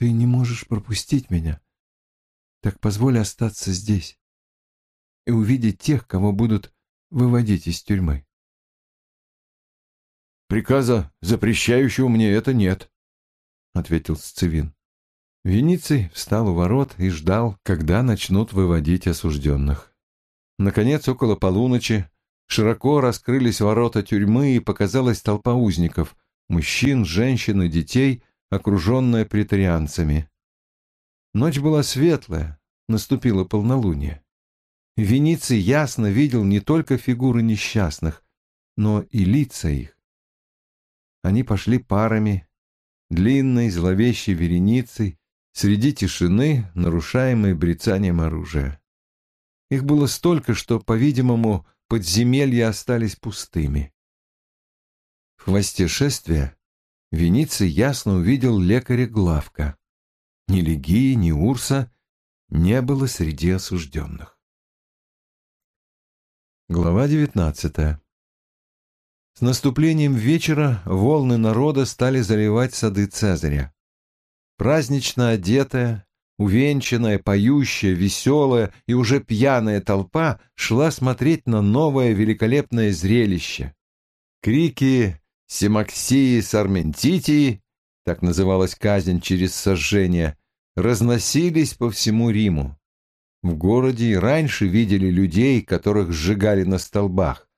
Ты не можешь пропустить меня. Так позволь остаться здесь и увидеть тех, кого будут выводить из тюрьмы. «Приказа, запрещающего мне это, нет», — ответил Сцевин. Вениций встал у ворот и ждал, когда начнут выводить осужденных. Наконец, около полуночи, широко раскрылись ворота тюрьмы и показалась толпа узников, мужчин, женщин и детей, окруженная претарианцами. Ночь была светлая, наступило полнолуние. Вениций ясно видел не только фигуры несчастных, но и лица их. Они пошли парами, длинной, зловещей вереницей, среди тишины, нарушаемой брецанием оружия. Их было столько, что, по-видимому, подземелья остались пустыми. В хвосте шествия Вениций ясно увидел лекаря Главка. Ни Легии, ни Урса не было среди осужденных. Глава девятнадцатая С наступлением вечера волны народа стали заливать сады Цезаря. Празднично одетая, увенчанная, поющая, веселая и уже пьяная толпа шла смотреть на новое великолепное зрелище. Крики «Симаксии Сарментитии», так называлась казнь через сожжение, разносились по всему Риму. В городе и раньше видели людей, которых сжигали на столбах,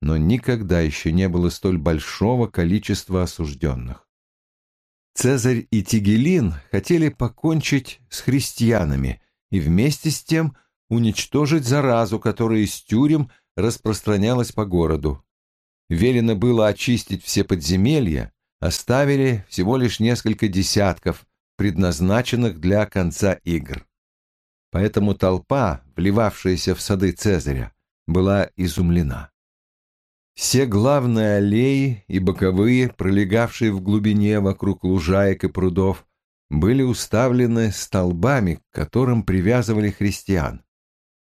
но никогда еще не было столь большого количества осужденных. Цезарь и Тигелин хотели покончить с христианами и вместе с тем уничтожить заразу, которая из тюрем распространялась по городу. Велено было очистить все подземелья, оставили всего лишь несколько десятков, предназначенных для конца игр. Поэтому толпа, вливавшаяся в сады Цезаря, была изумлена. Все главные аллеи и боковые, пролегавшие в глубине вокруг лужаек и прудов, были уставлены столбами, к которым привязывали христиан.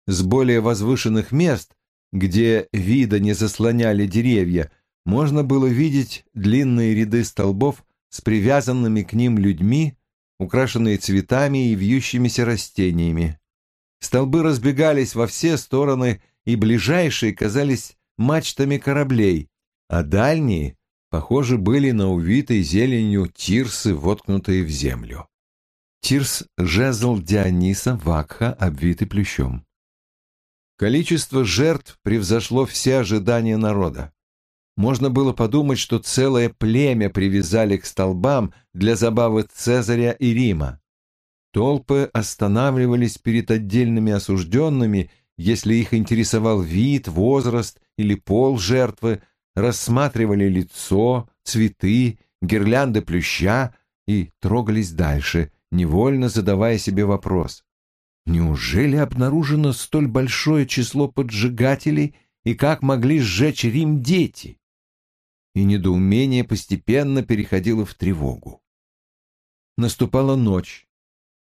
С более возвышенных мест, где вида не заслоняли деревья, можно было видеть длинные ряды столбов с привязанными к ним людьми, украшенные цветами и вьющимися растениями. Столбы разбегались во все стороны, и ближайшие казались мачтами кораблей, а дальние, похоже, были на увитой зеленью тирсы, воткнутые в землю. Тирс — жезл Диониса Вакха, обвитый плющом. Количество жертв превзошло все ожидания народа. Можно было подумать, что целое племя привязали к столбам для забавы Цезаря и Рима. Толпы останавливались перед отдельными осужденными если их интересовал вид, возраст или пол жертвы, рассматривали лицо, цветы, гирлянды плюща и трогались дальше, невольно задавая себе вопрос. Неужели обнаружено столь большое число поджигателей и как могли сжечь Рим дети? И недоумение постепенно переходило в тревогу. Наступала ночь.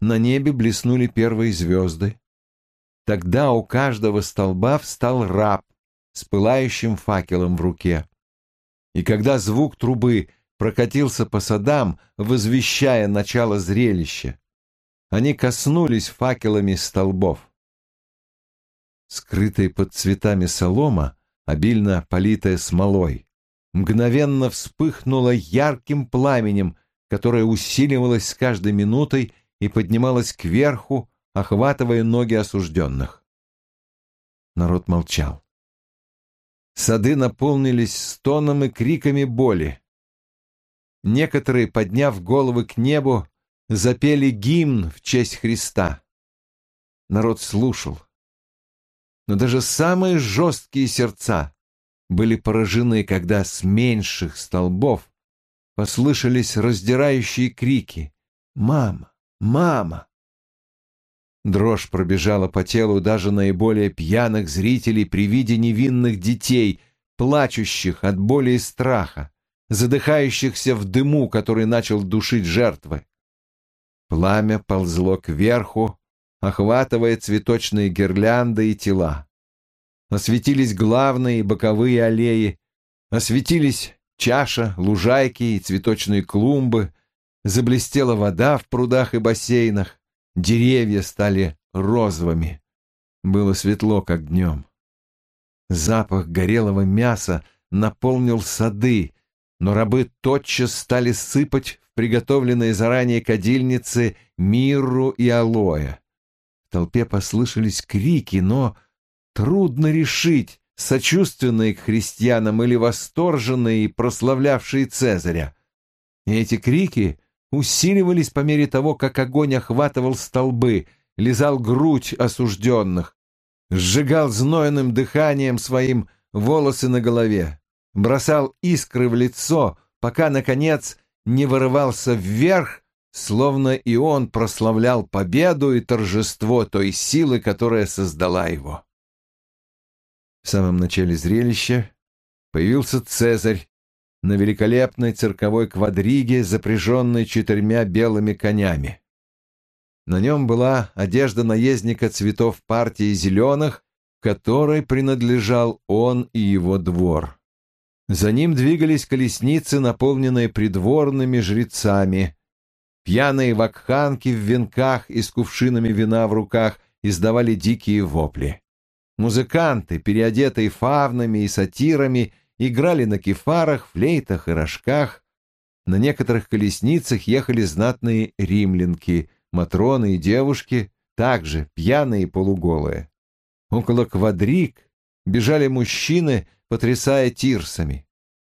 На небе блеснули первые звезды. Тогда у каждого столба встал раб с пылающим факелом в руке. И когда звук трубы прокатился по садам, возвещая начало зрелища, они коснулись факелами столбов. Скрытая под цветами солома, обильно политая смолой, мгновенно вспыхнула ярким пламенем, которое усиливалось с каждой минутой и поднималось кверху, охватывая ноги осужденных. Народ молчал. Сады наполнились стоном и криками боли. Некоторые, подняв головы к небу, запели гимн в честь Христа. Народ слушал. Но даже самые жесткие сердца были поражены, когда с меньших столбов послышались раздирающие крики «Мама! Мама!» Дрожь пробежала по телу даже наиболее пьяных зрителей при виде невинных детей, плачущих от боли и страха, задыхающихся в дыму, который начал душить жертвы. Пламя ползло кверху, охватывая цветочные гирлянды и тела. Осветились главные и боковые аллеи, осветились чаша, лужайки и цветочные клумбы, Заблестела вода в прудах и бассейнах, деревья стали розовыми. Было светло, как днем. Запах горелого мяса наполнил сады, но рабы тотчас стали сыпать приготовленные заранее кадильницы мирру и алоэ. В толпе послышались крики, но трудно решить, сочувственные к христианам или восторженные и прославлявшие Цезаря. И эти крики усиливались по мере того, как огонь охватывал столбы, лизал грудь осужденных, сжигал знойным дыханием своим волосы на голове, бросал искры в лицо, пока, наконец, не вырывался вверх, словно и он прославлял победу и торжество той силы, которая создала его. В самом начале зрелища появился Цезарь на великолепной цирковой квадриге, запряженной четырьмя белыми конями. На нем была одежда наездника цветов партии зеленых, которой принадлежал он и его двор. За ним двигались колесницы, наполненные придворными жрецами. Пьяные вакханки в венках и с кувшинами вина в руках издавали дикие вопли. Музыканты, переодетые фавнами и сатирами, играли на кефарах, флейтах и рожках. На некоторых колесницах ехали знатные римлянки, матроны и девушки, также пьяные и полуголые. Около квадрик бежали мужчины, потрясая тирсами.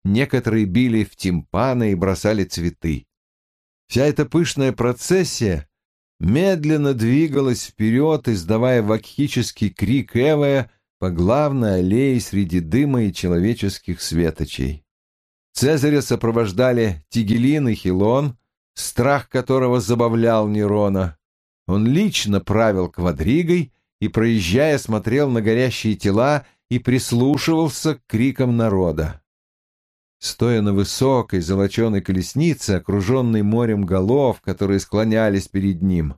Некоторые били в тимпаны и бросали цветы. Вся эта пышная процессия медленно двигалась вперед, издавая вакхический крик Эвая по главной аллее среди дыма и человеческих светочей. Цезаря сопровождали Тигелин и Хилон, страх которого забавлял Нерона. Он лично правил квадригой и, проезжая, смотрел на горящие тела и прислушивался к крикам народа. Стоя на высокой золоченой колеснице, окруженной морем голов, которые склонялись перед ним,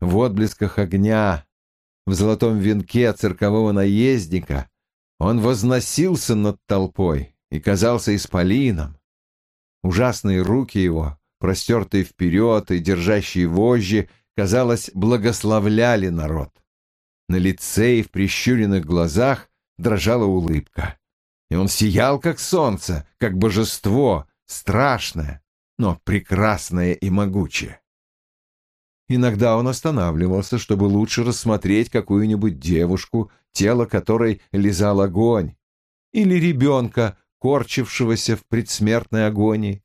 в отблесках огня, в золотом венке циркового наездника, он возносился над толпой и казался исполином. Ужасные руки его, простертые вперед и держащие вожжи, казалось, благословляли народ. На лице и в прищуренных глазах дрожала улыбка и он сиял, как солнце, как божество, страшное, но прекрасное и могучее. Иногда он останавливался, чтобы лучше рассмотреть какую-нибудь девушку, тело которой лизал огонь, или ребенка, корчившегося в предсмертной агонии,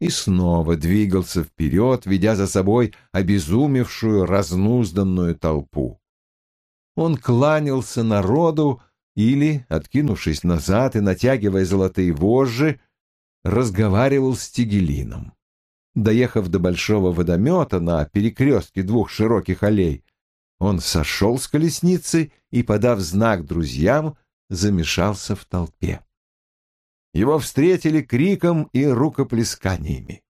и снова двигался вперед, ведя за собой обезумевшую, разнузданную толпу. Он кланялся народу, или, откинувшись назад и натягивая золотые вожжи, разговаривал с Тигелином. Доехав до большого водомета на перекрестке двух широких аллей, он сошел с колесницы и, подав знак друзьям, замешался в толпе. Его встретили криком и рукоплесканиями.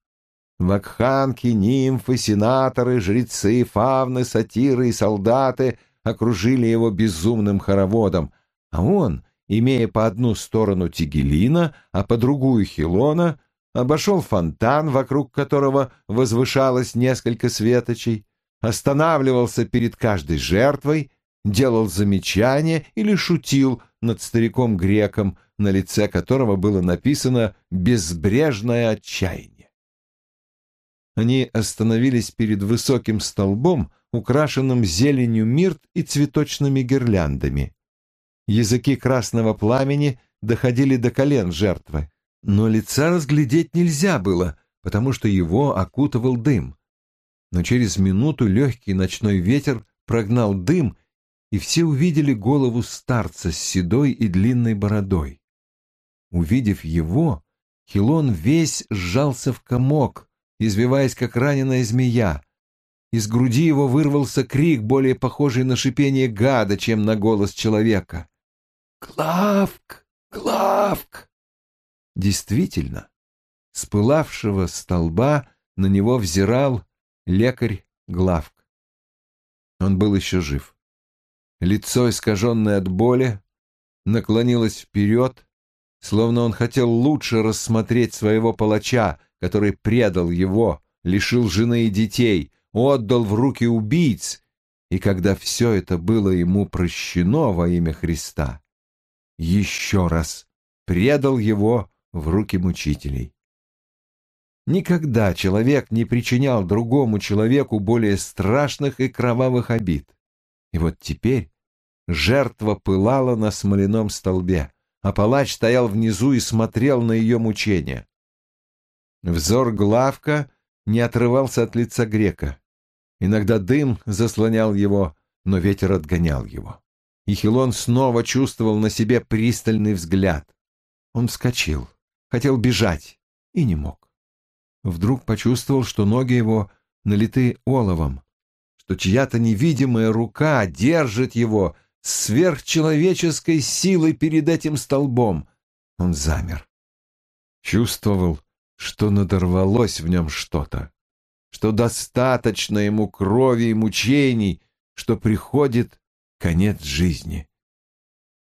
Вакханки, нимфы, сенаторы, жрецы, фавны, сатиры и солдаты окружили его безумным хороводом — а он, имея по одну сторону Тигелина, а по другую Хилона, обошел фонтан, вокруг которого возвышалось несколько светочей, останавливался перед каждой жертвой, делал замечания или шутил над стариком-греком, на лице которого было написано «безбрежное отчаяние». Они остановились перед высоким столбом, украшенным зеленью мирт и цветочными гирляндами. Языки красного пламени доходили до колен жертвы, но лица разглядеть нельзя было, потому что его окутывал дым. Но через минуту легкий ночной ветер прогнал дым, и все увидели голову старца с седой и длинной бородой. Увидев его, Хилон весь сжался в комок, извиваясь, как раненая змея. Из груди его вырвался крик, более похожий на шипение гада, чем на голос человека. «Главк! Главк!» Действительно, с пылавшего столба на него взирал лекарь Главк. Он был еще жив. Лицо, искаженное от боли, наклонилось вперед, словно он хотел лучше рассмотреть своего палача, который предал его, лишил жены и детей, отдал в руки убийц, и когда все это было ему прощено во имя Христа, еще раз предал его в руки мучителей. Никогда человек не причинял другому человеку более страшных и кровавых обид. И вот теперь жертва пылала на смоляном столбе, а палач стоял внизу и смотрел на ее мучения. Взор Главка не отрывался от лица грека. Иногда дым заслонял его, но ветер отгонял его. И Хилон снова чувствовал на себе пристальный взгляд. Он вскочил, хотел бежать и не мог. Вдруг почувствовал, что ноги его налиты оловом, что чья-то невидимая рука держит его сверхчеловеческой силой перед этим столбом. Он замер. Чувствовал, что надорвалось в нем что-то, что достаточно ему крови и мучений, что приходит конец жизни.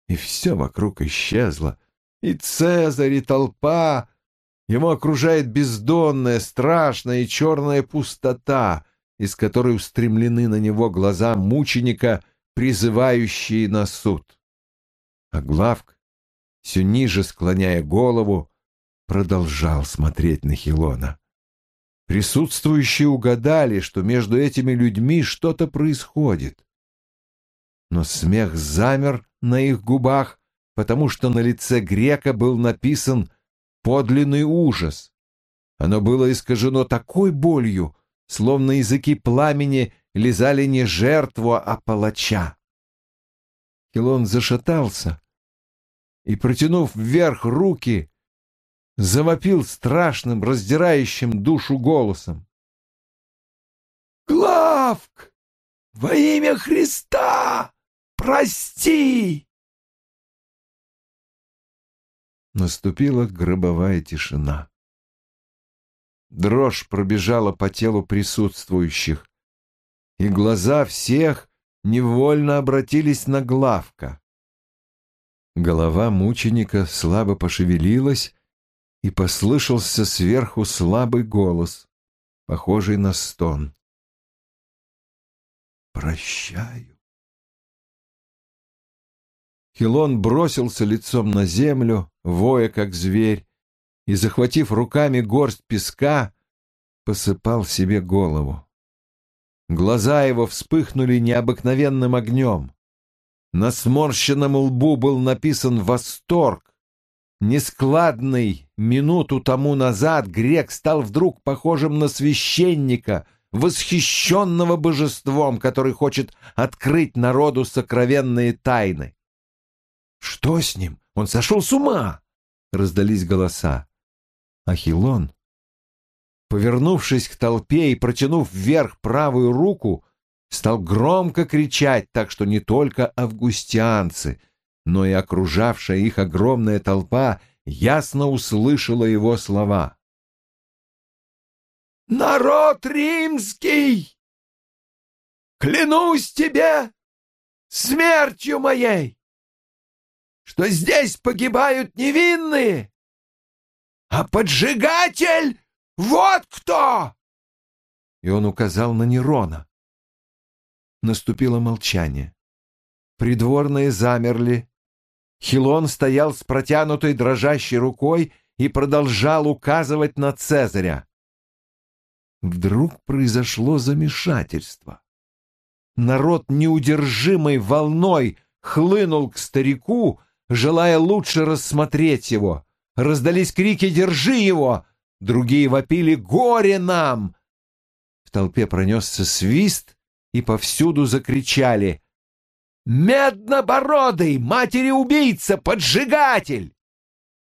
И все вокруг исчезло, и Цезарь, и толпа. Ему окружает бездонная, страшная и черная пустота, из которой устремлены на него глаза мученика, призывающие на суд. А Главк, все ниже склоняя голову, продолжал смотреть на Хилона. Присутствующие угадали, что между этими людьми что-то происходит. Но смех замер на их губах, потому что на лице грека был написан подлинный ужас. Оно было искажено такой болью, словно языки пламени лизали не жертву, а палача. Хилон зашатался и, протянув вверх руки, завопил страшным, раздирающим душу голосом. «Главк! Во имя Христа! Прости!» Наступила гробовая тишина. Дрожь пробежала по телу присутствующих, и глаза всех невольно обратились на Главка. Голова мученика слабо пошевелилась, и послышался сверху слабый голос, похожий на стон. «Прощаю». Хилон бросился лицом на землю, воя как зверь, и, захватив руками горсть песка, посыпал себе голову. Глаза его вспыхнули необыкновенным огнем. На сморщенном лбу был написан восторг, Нескладный минуту тому назад грек стал вдруг похожим на священника, восхищенного божеством, который хочет открыть народу сокровенные тайны. «Что с ним? Он сошел с ума!» — раздались голоса. Ахилон, повернувшись к толпе и протянув вверх правую руку, стал громко кричать, так что не только августианцы, но и окружавшая их огромная толпа ясно услышала его слова. «Народ римский! Клянусь тебе смертью моей, что здесь погибают невинные, а поджигатель — вот кто!» И он указал на Нерона. Наступило молчание. Придворные замерли, Хилон стоял с протянутой дрожащей рукой и продолжал указывать на Цезаря. Вдруг произошло замешательство. Народ неудержимой волной хлынул к старику, желая лучше рассмотреть его. Раздались крики «Держи его!» Другие вопили «Горе нам!» В толпе пронесся свист, и повсюду закричали Меднобородый, матери-убийца, поджигатель!»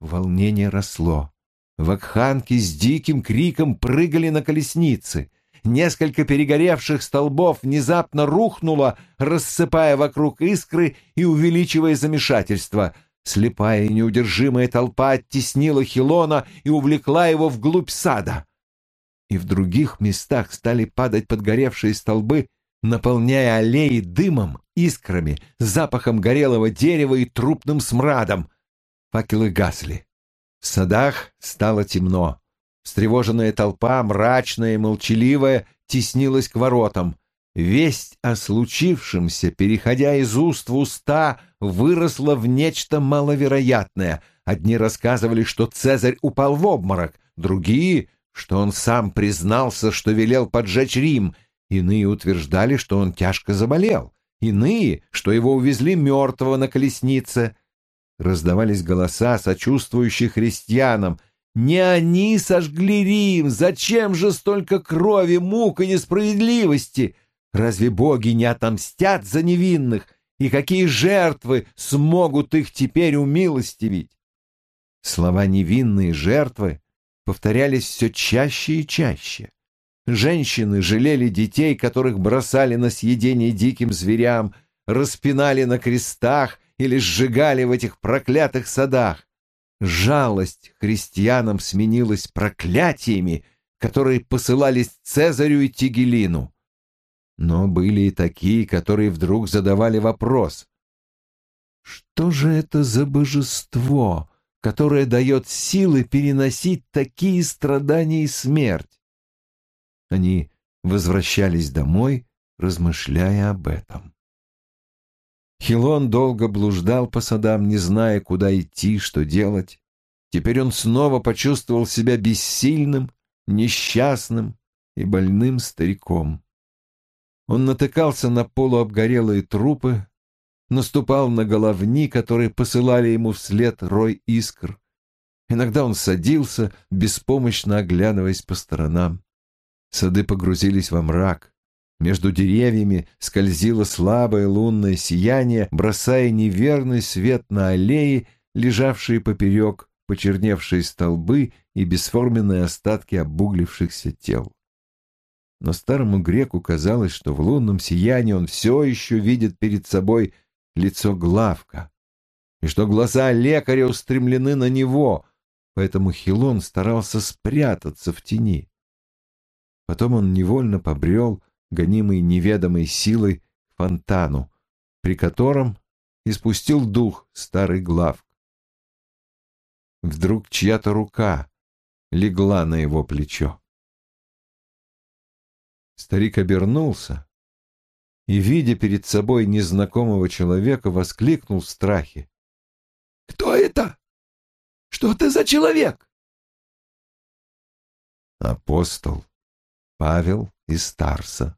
Волнение росло. Вакханки с диким криком прыгали на колесницы. Несколько перегоревших столбов внезапно рухнуло, рассыпая вокруг искры и увеличивая замешательство. Слепая и неудержимая толпа оттеснила Хилона и увлекла его вглубь сада. И в других местах стали падать подгоревшие столбы, наполняя аллеи дымом, искрами, запахом горелого дерева и трупным смрадом. Факелы гасли. В садах стало темно. Встревоженная толпа, мрачная и молчаливая, теснилась к воротам. Весть о случившемся, переходя из уст в уста, выросла в нечто маловероятное. Одни рассказывали, что Цезарь упал в обморок, другие, что он сам признался, что велел поджечь Рим, иные утверждали, что он тяжко заболел, иные, что его увезли мертвого на колеснице. Раздавались голоса, сочувствующие христианам. «Не они сожгли Рим! Зачем же столько крови, мук и несправедливости? Разве боги не отомстят за невинных? И какие жертвы смогут их теперь умилостивить?» Слова «невинные жертвы» повторялись все чаще и чаще. Женщины жалели детей, которых бросали на съедение диким зверям, распинали на крестах или сжигали в этих проклятых садах. Жалость христианам сменилась проклятиями, которые посылались Цезарю и Тигелину. Но были и такие, которые вдруг задавали вопрос. Что же это за божество, которое дает силы переносить такие страдания и смерть? Они возвращались домой, размышляя об этом. Хилон долго блуждал по садам, не зная, куда идти, что делать. Теперь он снова почувствовал себя бессильным, несчастным и больным стариком. Он натыкался на полуобгорелые трупы, наступал на головни, которые посылали ему вслед рой искр. Иногда он садился, беспомощно оглядываясь по сторонам. Сады погрузились во мрак. Между деревьями скользило слабое лунное сияние, бросая неверный свет на аллеи, лежавшие поперек, почерневшие столбы и бесформенные остатки обуглившихся тел. Но старому греку казалось, что в лунном сиянии он все еще видит перед собой лицо Главка, и что глаза лекаря устремлены на него, поэтому Хилон старался спрятаться в тени. Потом он невольно побрел, гонимый неведомой силой, к фонтану, при котором испустил дух старый главк. Вдруг чья-то рука легла на его плечо. Старик обернулся и, видя перед собой незнакомого человека, воскликнул в страхе. «Кто это? Что ты за человек?» «Апостол», Павел из Тарса.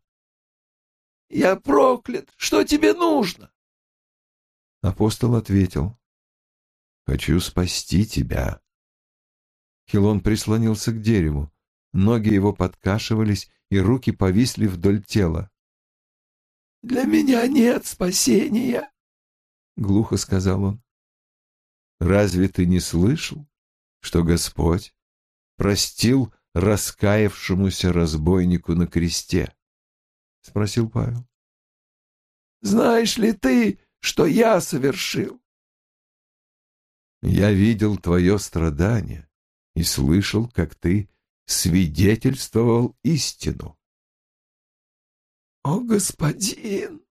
«Я проклят! Что тебе нужно?» Апостол ответил. «Хочу спасти тебя». Хилон прислонился к дереву. Ноги его подкашивались, и руки повисли вдоль тела. «Для меня нет спасения», — глухо сказал он. «Разве ты не слышал, что Господь простил раскаявшемуся разбойнику на кресте? — спросил Павел. — Знаешь ли ты, что я совершил? Я видел твое страдание и слышал, как ты свидетельствовал истину. О, господин!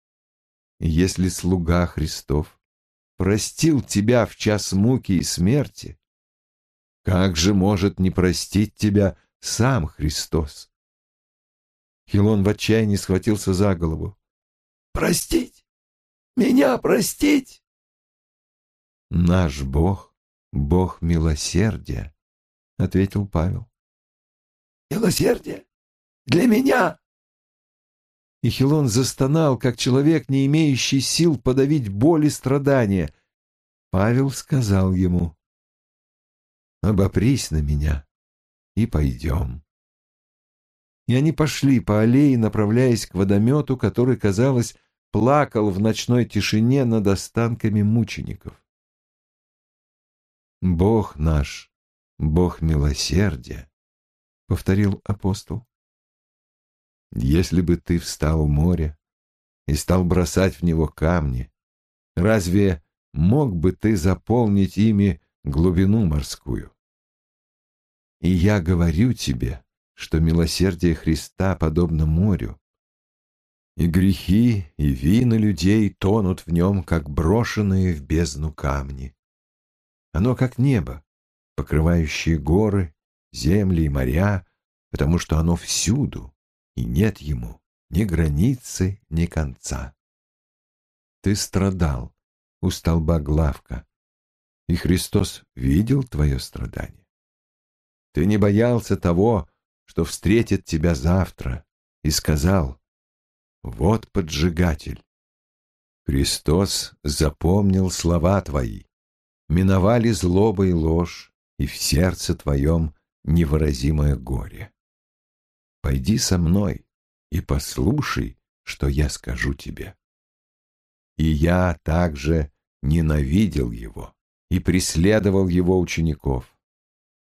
Если слуга Христов простил тебя в час муки и смерти, как же может не простить тебя сам Христос. Хилон в отчаянии схватился за голову. «Простить! Меня простить!» «Наш Бог — Бог милосердия», — ответил Павел. «Милосердие? Для меня?» И Хилон застонал, как человек, не имеющий сил подавить боль и страдания. Павел сказал ему, «Обопрись на меня, и пойдем. И они пошли по аллее, направляясь к водомету, который, казалось, плакал в ночной тишине над останками мучеников. «Бог наш, Бог милосердия», — повторил апостол. «Если бы ты встал в море и стал бросать в него камни, разве мог бы ты заполнить ими глубину морскую? И я говорю тебе, что милосердие Христа подобно морю, и грехи, и вины людей тонут в нем, как брошенные в бездну камни. Оно как небо, покрывающее горы, земли и моря, потому что оно всюду, и нет ему ни границы, ни конца. Ты страдал у столба главка, и Христос видел твое страдание. Ты не боялся того, что встретит тебя завтра, и сказал, «Вот поджигатель». Христос запомнил слова твои, миновали злоба и ложь, и в сердце твоем невыразимое горе. Пойди со мной и послушай, что я скажу тебе. И я также ненавидел его и преследовал его учеников.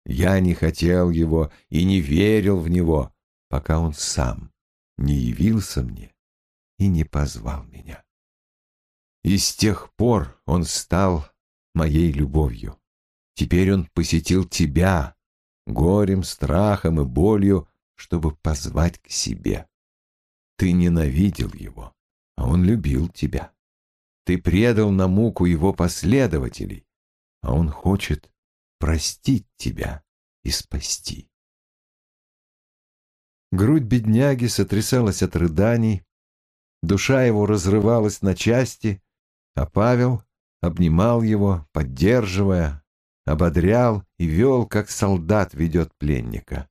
Я не хотел его и не верил в него, пока он сам не явился мне и не позвал меня. И с тех пор он стал моей любовью. Теперь он посетил тебя горем, страхом и болью, чтобы позвать к себе. Ты ненавидел его, а он любил тебя. Ты предал на муку его последователей, а он хочет простить тебя и спасти. Грудь бедняги сотрясалась от рыданий, душа его разрывалась на части, а Павел обнимал его, поддерживая, ободрял и вел, как солдат ведет пленника.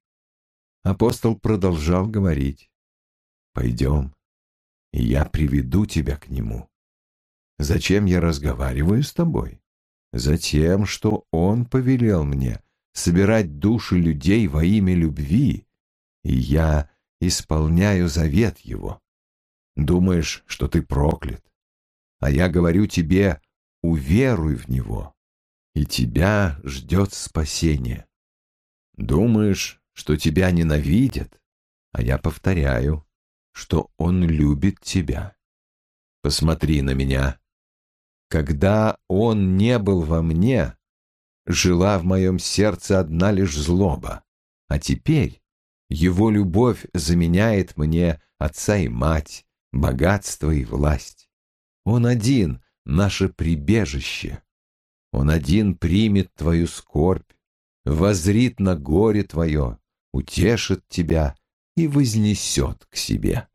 Апостол продолжал говорить. «Пойдем, и я приведу тебя к нему. Зачем я разговариваю с тобой? Затем, что он повелел мне собирать души людей во имя любви, и я исполняю завет его. Думаешь, что ты проклят, а я говорю тебе, уверуй в него, и тебя ждет спасение. Думаешь, что тебя ненавидят, а я повторяю, что он любит тебя. Посмотри на меня. Когда он не был во мне, жила в моем сердце одна лишь злоба, а теперь его любовь заменяет мне отца и мать, богатство и власть. Он один — наше прибежище. Он один примет твою скорбь, возрит на горе твое, утешит тебя и вознесет к себе.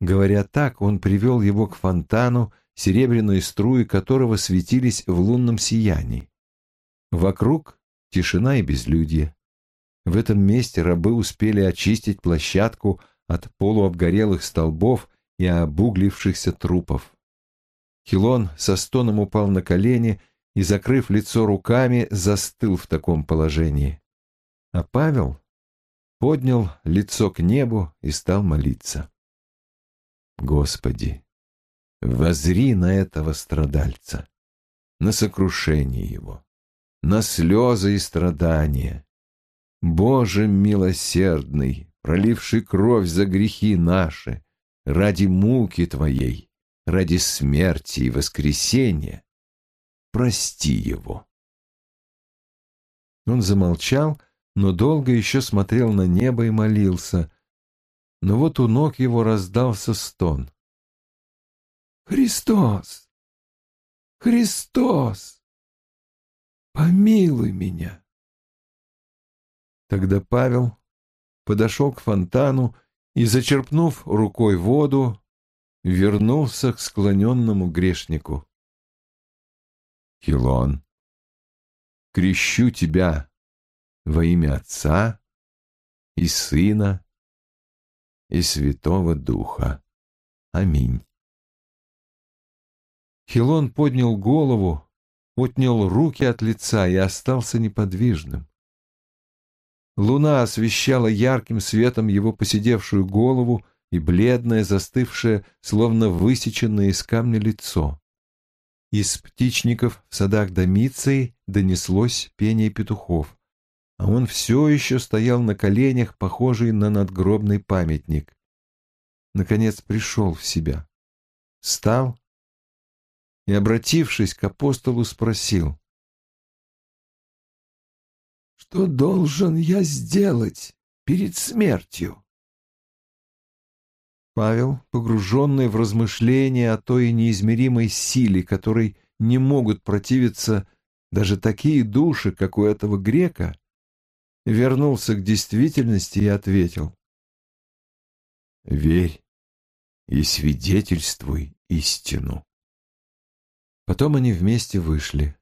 Говоря так, он привел его к фонтану, серебряные струи которого светились в лунном сиянии. Вокруг тишина и безлюдье. В этом месте рабы успели очистить площадку от полуобгорелых столбов и обуглившихся трупов. Хилон со стоном упал на колени и, закрыв лицо руками, застыл в таком положении. А Павел поднял лицо к небу и стал молиться. «Господи, возри на этого страдальца, на сокрушение его, на слезы и страдания. Боже милосердный, проливший кровь за грехи наши, ради муки Твоей, ради смерти и воскресения, прости его. Он замолчал, но долго еще смотрел на небо и молился. Но вот у ног его раздался стон. «Христос! Христос! Помилуй меня!» Тогда Павел подошел к фонтану и, зачерпнув рукой воду, вернулся к склоненному грешнику. Хилон, крещу тебя во имя Отца и Сына и Святого Духа. Аминь. Хилон поднял голову, отнял руки от лица и остался неподвижным. Луна освещала ярким светом его посидевшую голову и бледное, застывшее, словно высеченное из камня лицо. Из птичников в садах Домиции донеслось пение петухов, а он все еще стоял на коленях, похожий на надгробный памятник. Наконец пришел в себя, встал и, обратившись к апостолу, спросил, что должен я сделать перед смертью? Павел, погруженный в размышления о той неизмеримой силе, которой не могут противиться даже такие души, как у этого грека, вернулся к действительности и ответил. «Верь и свидетельствуй истину». Потом они вместе вышли.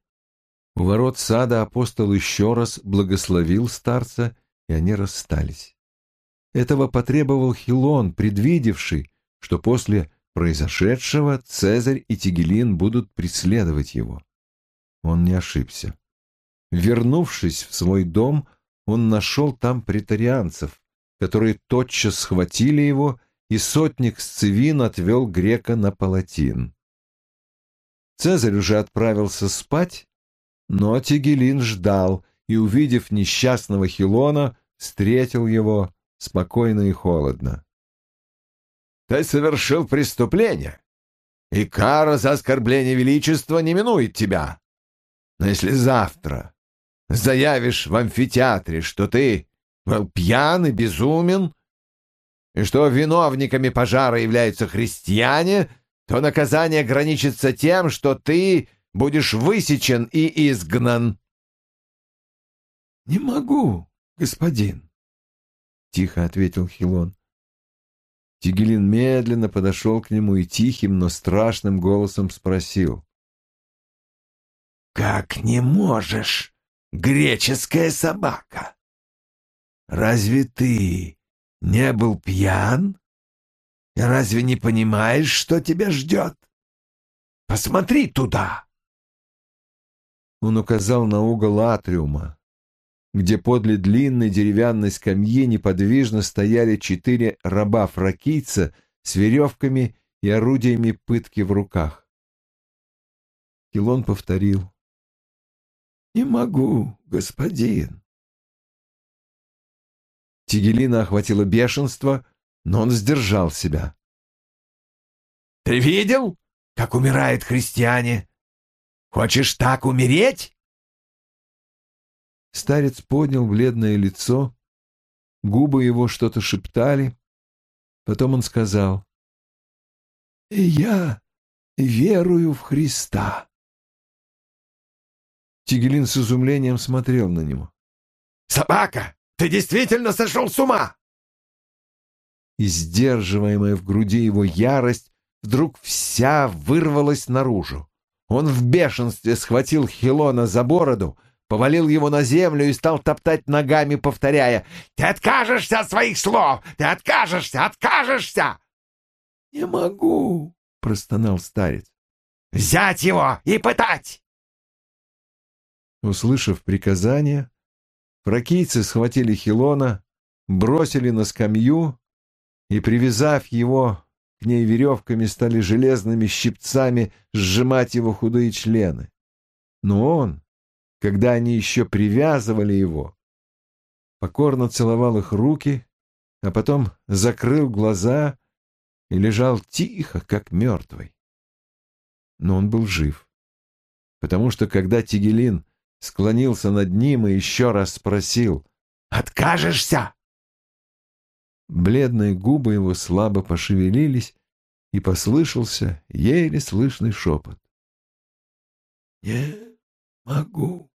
У ворот сада апостол еще раз благословил старца, и они расстались. Этого потребовал Хилон, предвидевший, что после произошедшего Цезарь и Тигелин будут преследовать его. Он не ошибся. Вернувшись в свой дом, он нашел там претарианцев, которые тотчас схватили его, и сотник Сцевин отвел грека на палатин. Цезарь уже отправился спать, но Тигелин ждал и, увидев несчастного Хилона, встретил его спокойно и холодно. «Ты совершил преступление, и кара за оскорбление величества не минует тебя. Но если завтра заявишь в амфитеатре, что ты был пьян и безумен, и что виновниками пожара являются христиане, то наказание ограничится тем, что ты будешь высечен и изгнан. — Не могу, господин, — тихо ответил Хилон. Тигелин медленно подошел к нему и тихим, но страшным голосом спросил. — Как не можешь, греческая собака? Разве ты не был пьян? Разве не понимаешь, что тебя ждет? Посмотри туда!» Он указал на угол атриума, где подле длинной деревянной скамьи неподвижно стояли четыре раба-фракийца с веревками и орудиями пытки в руках. Килон повторил. «Не могу, господин». Тигелина охватило бешенство, но он сдержал себя. «Ты видел, как умирают христиане? Хочешь так умереть?» Старец поднял бледное лицо, губы его что-то шептали. Потом он сказал, «И я верую в Христа». Тигелин с изумлением смотрел на него. «Собака, ты действительно сошел с ума!» И сдерживаемая в груди его ярость вдруг вся вырвалась наружу. Он в бешенстве схватил Хилона за бороду, повалил его на землю и стал топтать ногами, повторяя «Ты откажешься от своих слов! Ты откажешься! Откажешься!» «Не могу!» — простонал старец. «Взять его и пытать!» Услышав приказание, фракийцы схватили Хилона, бросили на скамью и, привязав его к ней веревками, стали железными щипцами сжимать его худые члены. Но он, когда они еще привязывали его, покорно целовал их руки, а потом закрыл глаза и лежал тихо, как мертвый. Но он был жив, потому что, когда Тигелин склонился над ним и еще раз спросил «Откажешься?» Бледные губы его слабо пошевелились, и послышался еле слышный шепот. «Не могу».